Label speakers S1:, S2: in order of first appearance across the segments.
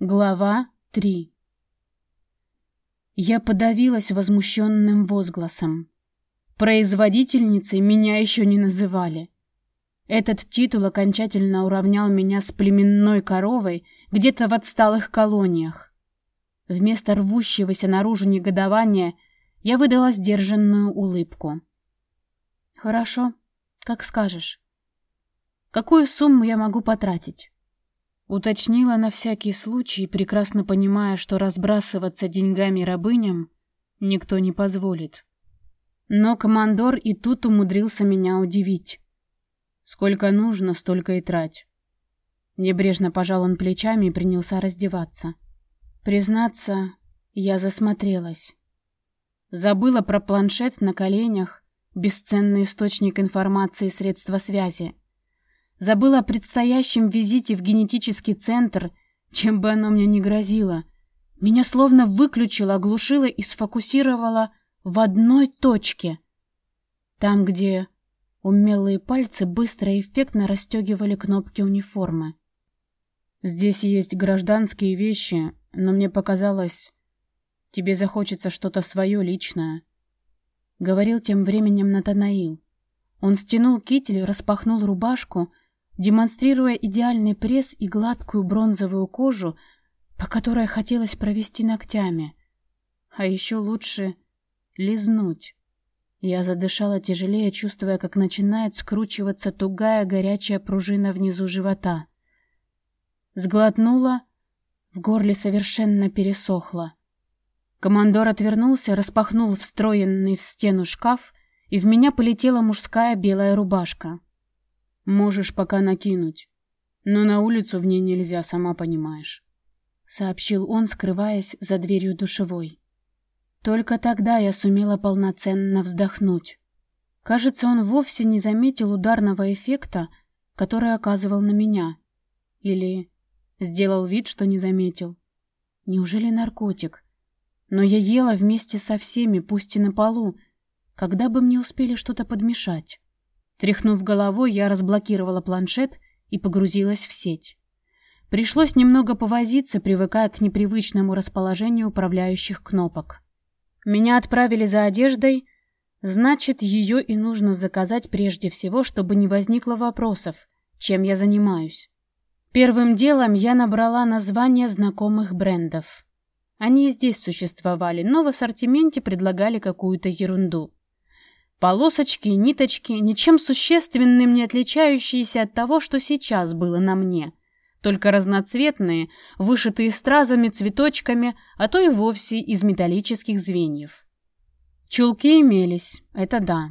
S1: Глава 3 Я подавилась возмущенным возгласом. Производительницей меня еще не называли. Этот титул окончательно уравнял меня с племенной коровой где-то в отсталых колониях. Вместо рвущегося наружу негодования я выдала сдержанную улыбку. «Хорошо, как скажешь. Какую сумму я могу потратить?» Уточнила на всякий случай, прекрасно понимая, что разбрасываться деньгами рабыням никто не позволит. Но командор и тут умудрился меня удивить. Сколько нужно, столько и трать. Небрежно пожал он плечами и принялся раздеваться. Признаться, я засмотрелась. Забыла про планшет на коленях, бесценный источник информации и средства связи. Забыла о предстоящем визите в генетический центр, чем бы оно мне ни грозило. Меня словно выключило, оглушило и сфокусировало в одной точке. Там, где умелые пальцы быстро и эффектно расстегивали кнопки униформы. Здесь есть гражданские вещи, но мне показалось, тебе захочется что-то свое личное. Говорил тем временем Натанаил. Он стянул китель, распахнул рубашку демонстрируя идеальный пресс и гладкую бронзовую кожу, по которой хотелось провести ногтями. А еще лучше лизнуть. Я задышала тяжелее, чувствуя, как начинает скручиваться тугая горячая пружина внизу живота. Сглотнула, в горле совершенно пересохло. Командор отвернулся, распахнул встроенный в стену шкаф, и в меня полетела мужская белая рубашка. Можешь пока накинуть. Но на улицу в ней нельзя, сама понимаешь. Сообщил он, скрываясь за дверью душевой. Только тогда я сумела полноценно вздохнуть. Кажется, он вовсе не заметил ударного эффекта, который оказывал на меня. Или сделал вид, что не заметил. Неужели наркотик? Но я ела вместе со всеми, пусть и на полу, когда бы мне успели что-то подмешать. Тряхнув головой, я разблокировала планшет и погрузилась в сеть. Пришлось немного повозиться, привыкая к непривычному расположению управляющих кнопок. Меня отправили за одеждой, значит, ее и нужно заказать прежде всего, чтобы не возникло вопросов, чем я занимаюсь. Первым делом я набрала названия знакомых брендов. Они и здесь существовали, но в ассортименте предлагали какую-то ерунду. Полосочки, ниточки, ничем существенным не отличающиеся от того, что сейчас было на мне. Только разноцветные, вышитые стразами, цветочками, а то и вовсе из металлических звеньев. Чулки имелись, это да.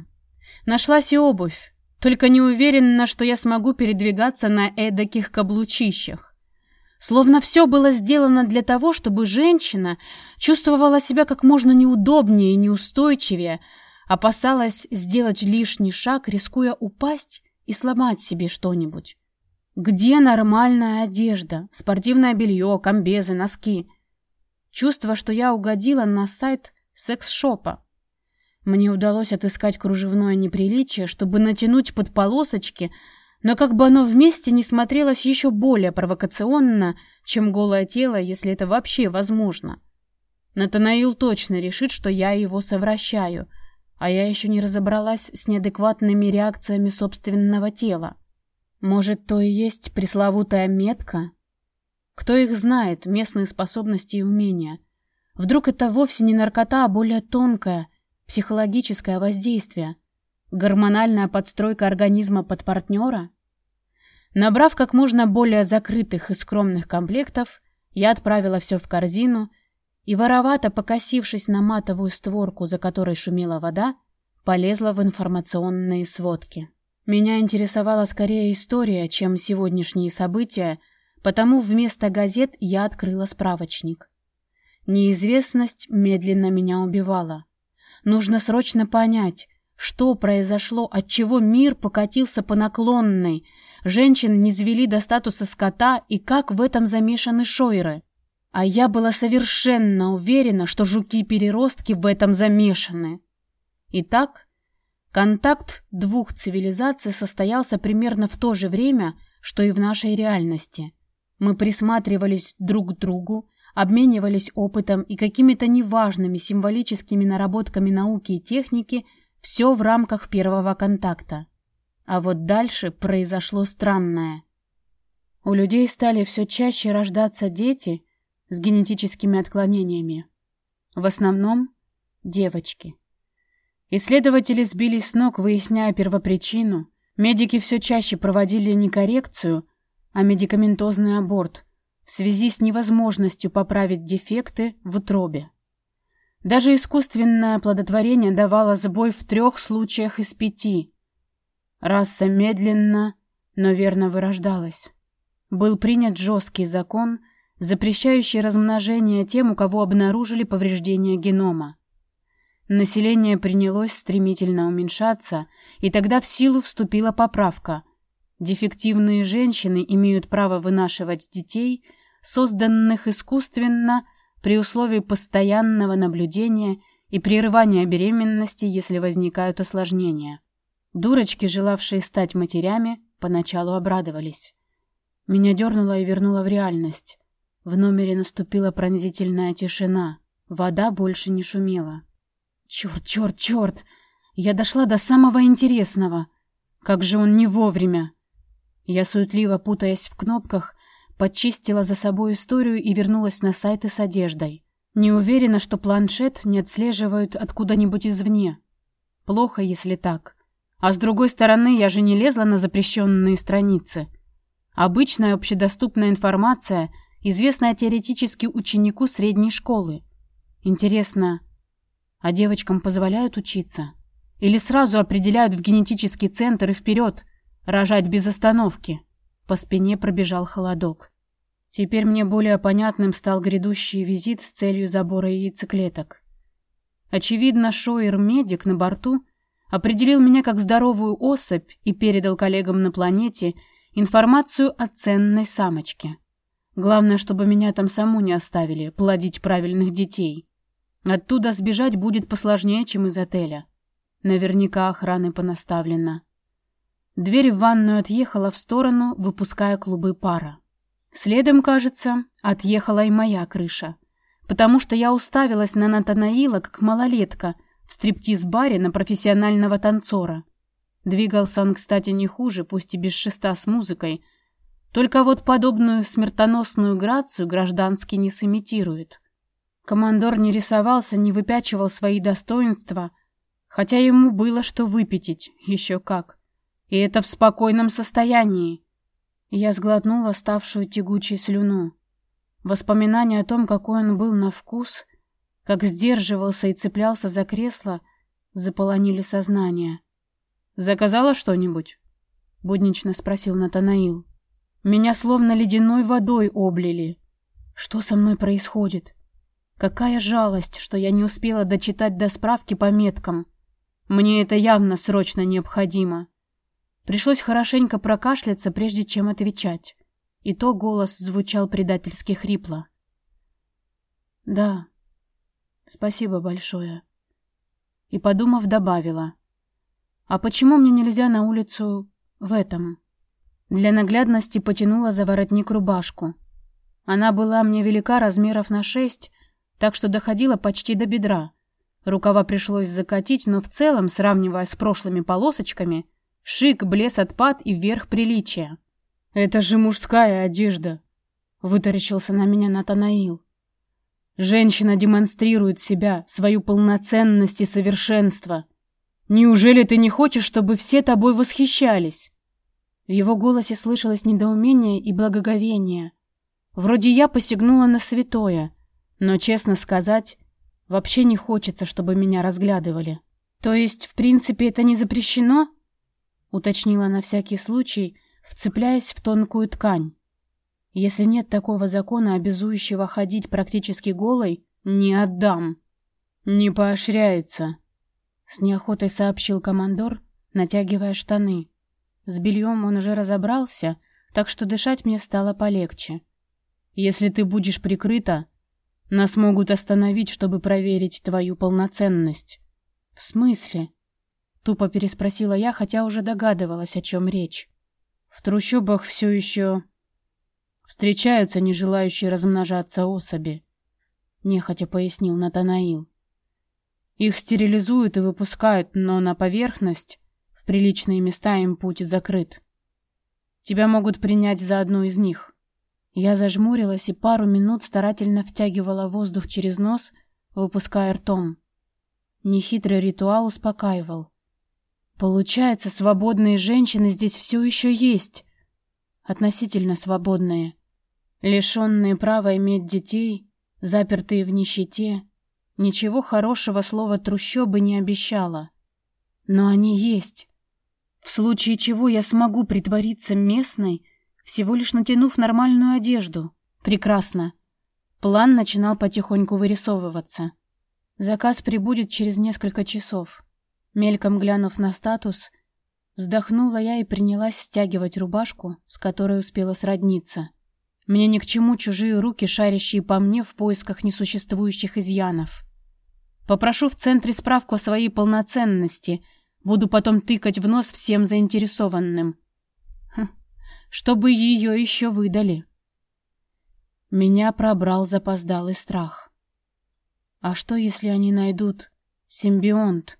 S1: Нашлась и обувь, только не уверена, что я смогу передвигаться на эдаких каблучищах. Словно все было сделано для того, чтобы женщина чувствовала себя как можно неудобнее и неустойчивее, Опасалась сделать лишний шаг, рискуя упасть и сломать себе что-нибудь. Где нормальная одежда, спортивное белье, комбезы, носки? Чувство, что я угодила на сайт секс-шопа. Мне удалось отыскать кружевное неприличие, чтобы натянуть под полосочки, но как бы оно вместе не смотрелось еще более провокационно, чем голое тело, если это вообще возможно. Натанаил точно решит, что я его совращаю — а я еще не разобралась с неадекватными реакциями собственного тела. Может, то и есть пресловутая метка? Кто их знает, местные способности и умения? Вдруг это вовсе не наркота, а более тонкое, психологическое воздействие? Гормональная подстройка организма под партнера? Набрав как можно более закрытых и скромных комплектов, я отправила все в корзину и, воровато покосившись на матовую створку, за которой шумела вода, полезла в информационные сводки. Меня интересовала скорее история, чем сегодняшние события, потому вместо газет я открыла справочник. Неизвестность медленно меня убивала. Нужно срочно понять, что произошло, отчего мир покатился по наклонной, женщин не звели до статуса скота и как в этом замешаны шойры. А я была совершенно уверена, что жуки-переростки в этом замешаны. Итак, контакт двух цивилизаций состоялся примерно в то же время, что и в нашей реальности. Мы присматривались друг к другу, обменивались опытом и какими-то неважными символическими наработками науки и техники, все в рамках первого контакта. А вот дальше произошло странное. У людей стали все чаще рождаться дети с генетическими отклонениями. В основном девочки. Исследователи сбились с ног, выясняя первопричину. Медики все чаще проводили не коррекцию, а медикаментозный аборт в связи с невозможностью поправить дефекты в утробе. Даже искусственное оплодотворение давало сбой в трех случаях из пяти. Раса медленно, но верно вырождалась. Был принят жесткий закон, запрещающий размножение тем, у кого обнаружили повреждение генома. Население принялось стремительно уменьшаться, и тогда в силу вступила поправка. Дефективные женщины имеют право вынашивать детей, созданных искусственно, при условии постоянного наблюдения и прерывания беременности, если возникают осложнения. Дурочки, желавшие стать матерями, поначалу обрадовались. Меня дернуло и вернуло в реальность. В номере наступила пронзительная тишина. Вода больше не шумела. Черт, черт, черт! Я дошла до самого интересного. Как же он не вовремя! Я суетливо, путаясь в кнопках, подчистила за собой историю и вернулась на сайты с одеждой. Не уверена, что планшет не отслеживают откуда-нибудь извне. Плохо, если так. А с другой стороны, я же не лезла на запрещенные страницы. Обычная общедоступная информация, известная теоретически ученику средней школы. Интересно, а девочкам позволяют учиться? Или сразу определяют в генетический центр и вперед, рожать без остановки? По спине пробежал холодок. Теперь мне более понятным стал грядущий визит с целью забора яйцеклеток. Очевидно, Шоер-медик на борту определил меня как здоровую особь и передал коллегам на планете информацию о ценной самочке. Главное, чтобы меня там саму не оставили плодить правильных детей. Оттуда сбежать будет посложнее, чем из отеля. Наверняка охраны понаставлена. Дверь в ванную отъехала в сторону, выпуская клубы пара. Следом, кажется, отъехала и моя крыша, потому что я уставилась на Натанаила, как малолетка, в стриптиз-баре на профессионального танцора. Двигался он, кстати, не хуже, пусть и без шеста с музыкой, только вот подобную смертоносную грацию гражданский не сымитирует. Командор не рисовался, не выпячивал свои достоинства, хотя ему было что выпятить, еще как. И это в спокойном состоянии. Я сглотнула ставшую тягучей слюну. Воспоминания о том, какой он был на вкус, как сдерживался и цеплялся за кресло, заполонили сознание. «Заказала что-нибудь?» — буднично спросил Натанаил. «Меня словно ледяной водой облили. Что со мной происходит? Какая жалость, что я не успела дочитать до справки по меткам. Мне это явно срочно необходимо». Пришлось хорошенько прокашляться, прежде чем отвечать. И то голос звучал предательски хрипло. «Да, спасибо большое». И, подумав, добавила. «А почему мне нельзя на улицу в этом?» Для наглядности потянула за воротник рубашку. Она была мне велика размеров на шесть, так что доходила почти до бедра. Рукава пришлось закатить, но в целом, сравнивая с прошлыми полосочками, Шик, блес отпад и верх приличия. «Это же мужская одежда!» — вытаращился на меня Натанаил. «Женщина демонстрирует себя, свою полноценность и совершенство. Неужели ты не хочешь, чтобы все тобой восхищались?» В его голосе слышалось недоумение и благоговение. Вроде я посягнула на святое, но, честно сказать, вообще не хочется, чтобы меня разглядывали. То есть, в принципе, это не запрещено?» уточнила на всякий случай, вцепляясь в тонкую ткань. Если нет такого закона, обязующего ходить практически голой, не отдам. Не поощряется, с неохотой сообщил командор, натягивая штаны. С бельем он уже разобрался, так что дышать мне стало полегче. Если ты будешь прикрыта, нас могут остановить, чтобы проверить твою полноценность. В смысле? Тупо переспросила я, хотя уже догадывалась, о чем речь. В трущобах все еще... Встречаются не желающие размножаться особи, нехотя пояснил Натанаил. Их стерилизуют и выпускают, но на поверхность, приличные места им путь закрыт. Тебя могут принять за одну из них. Я зажмурилась и пару минут старательно втягивала воздух через нос, выпуская ртом. Нехитрый ритуал успокаивал. Получается, свободные женщины здесь все еще есть. Относительно свободные. Лишенные права иметь детей, запертые в нищете. Ничего хорошего слова трущобы не обещало. Но они есть. В случае чего я смогу притвориться местной, всего лишь натянув нормальную одежду. Прекрасно. План начинал потихоньку вырисовываться. Заказ прибудет через несколько часов. Мельком глянув на статус, вздохнула я и принялась стягивать рубашку, с которой успела сродниться. Мне ни к чему чужие руки, шарящие по мне в поисках несуществующих изъянов. Попрошу в центре справку о своей полноценности, буду потом тыкать в нос всем заинтересованным. Хм, чтобы ее еще выдали. Меня пробрал запоздалый страх. А что, если они найдут симбионт?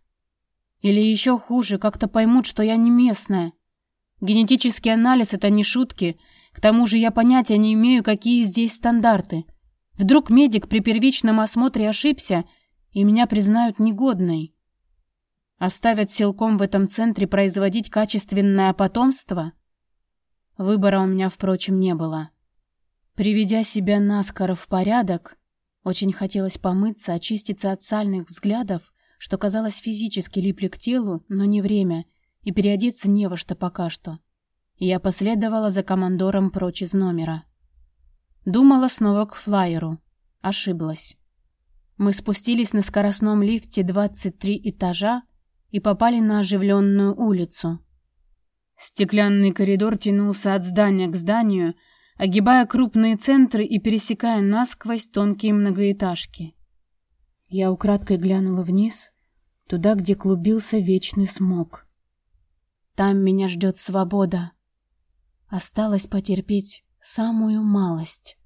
S1: Или еще хуже, как-то поймут, что я не местная? Генетический анализ — это не шутки. К тому же я понятия не имею, какие здесь стандарты. Вдруг медик при первичном осмотре ошибся, и меня признают негодной. Оставят силком в этом центре производить качественное потомство? Выбора у меня, впрочем, не было. Приведя себя наскоро в порядок, очень хотелось помыться, очиститься от сальных взглядов, что, казалось, физически липли к телу, но не время, и переодеться не во что пока что. Я последовала за командором прочь из номера. Думала снова к флайеру. Ошиблась. Мы спустились на скоростном лифте 23 этажа и попали на оживленную улицу. Стеклянный коридор тянулся от здания к зданию, огибая крупные центры и пересекая насквозь тонкие многоэтажки. Я украдкой глянула вниз, туда, где клубился вечный смог. Там меня ждет свобода. Осталось потерпеть самую малость.